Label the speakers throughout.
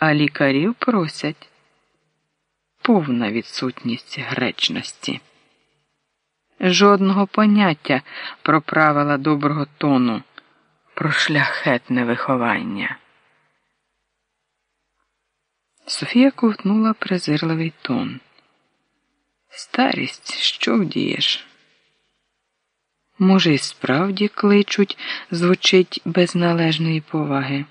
Speaker 1: а лікарів просять повна відсутність гречності. Жодного поняття про правила доброго тону, про шляхетне виховання. Софія ковтнула презирливий тон. Старість, що вдієш? Може, і справді кличуть, звучить без належної поваги.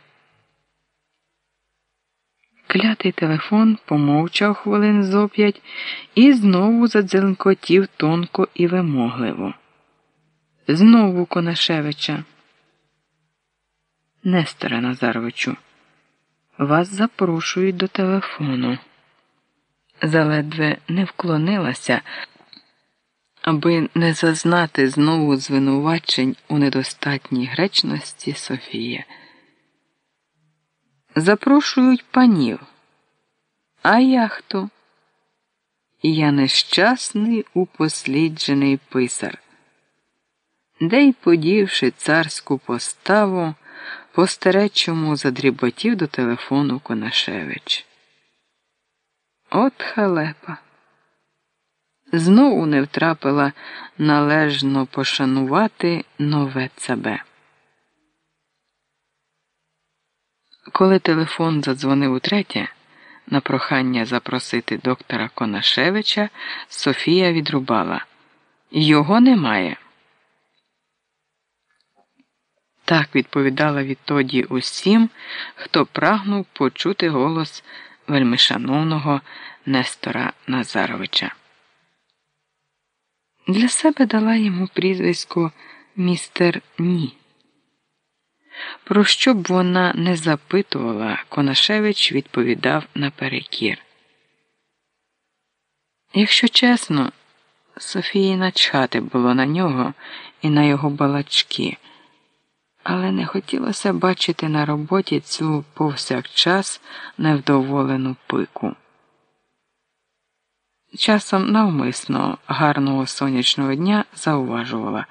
Speaker 1: Клятий телефон помовчав хвилин зо п'ять і знову задзеленкотів тонко і вимогливо. Знову Конашевича. Несторе Назаровичу, вас запрошують до телефону. Заледве не вклонилася, аби не зазнати знову звинувачень у недостатній гречності Софія. Запрошують панів. А я хто? Я нещасний упосліджений писар. Де й подівши царську поставу, по старечому задріботів до телефону Конашевич. От халепа. Знову не втрапила належно пошанувати нове цабе. Коли телефон задзвонив утретє, на прохання запросити доктора Конашевича, Софія відрубала. Його немає. Так відповідала відтоді усім, хто прагнув почути голос вельмишановного Нестора Назаровича. Для себе дала йому прізвисько містер Ні. Про що б вона не запитувала, Конашевич відповідав наперекір. Якщо чесно, Софії начхати було на нього і на його балачки, але не хотілося бачити на роботі цю повсякчас невдоволену пику. Часом навмисно гарного сонячного дня зауважувала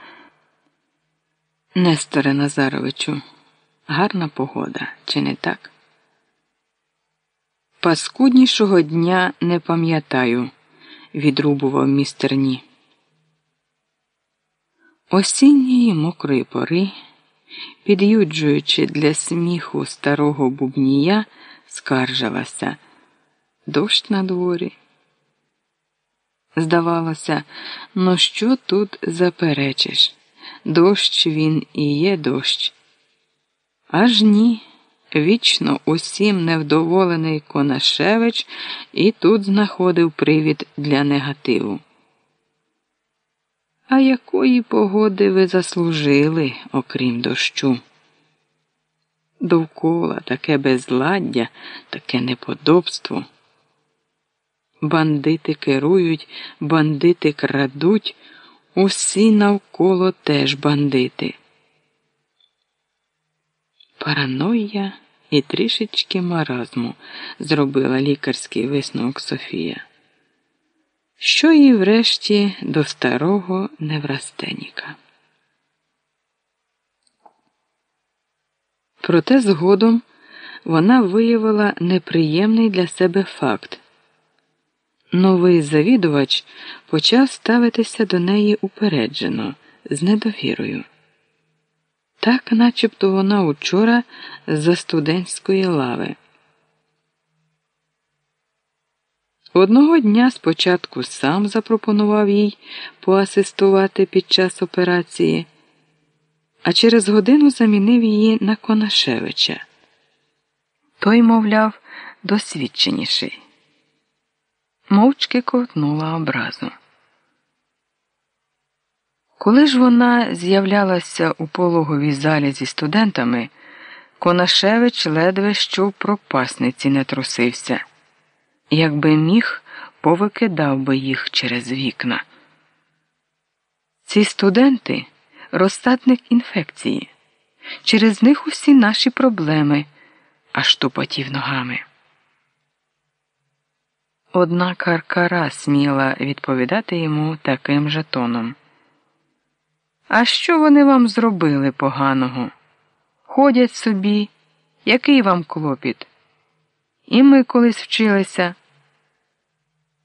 Speaker 1: Несторе Назаровичу. Гарна погода, чи не так? Паскуднішого дня не пам'ятаю, відрубував містер Ні. Осінньої мокрої пори, під'юджуючи для сміху старого бубнія, скаржилася дощ на дворі. Здавалося, ну що тут заперечиш? Дощ він і є дощ. Аж ні, вічно усім невдоволений Конашевич і тут знаходив привід для негативу. А якої погоди ви заслужили, окрім дощу? Довкола таке безладдя, таке неподобство. Бандити керують, бандити крадуть, усі навколо теж бандити параноя і трішечки маразму, зробила лікарський висновок Софія. Що їй врешті до старого неврастеніка. Проте згодом вона виявила неприємний для себе факт. Новий завідувач почав ставитися до неї упереджено, з недовірою так начебто вона учора за студентської лави. Одного дня спочатку сам запропонував їй поасистувати під час операції, а через годину замінив її на Конашевича. Той, мовляв, досвідченіший. Мовчки ковтнула образу. Коли ж вона з'являлася у пологовій залі зі студентами, Конашевич ледве що в пропасниці не трусився. Якби міг, повикидав би їх через вікна. Ці студенти розсадник інфекції. Через них усі наші проблеми, аж тупотів ногами. Однак Аркара сміла відповідати йому таким же тоном. А що вони вам зробили поганого? Ходять собі, який вам клопіт? І ми колись вчилися.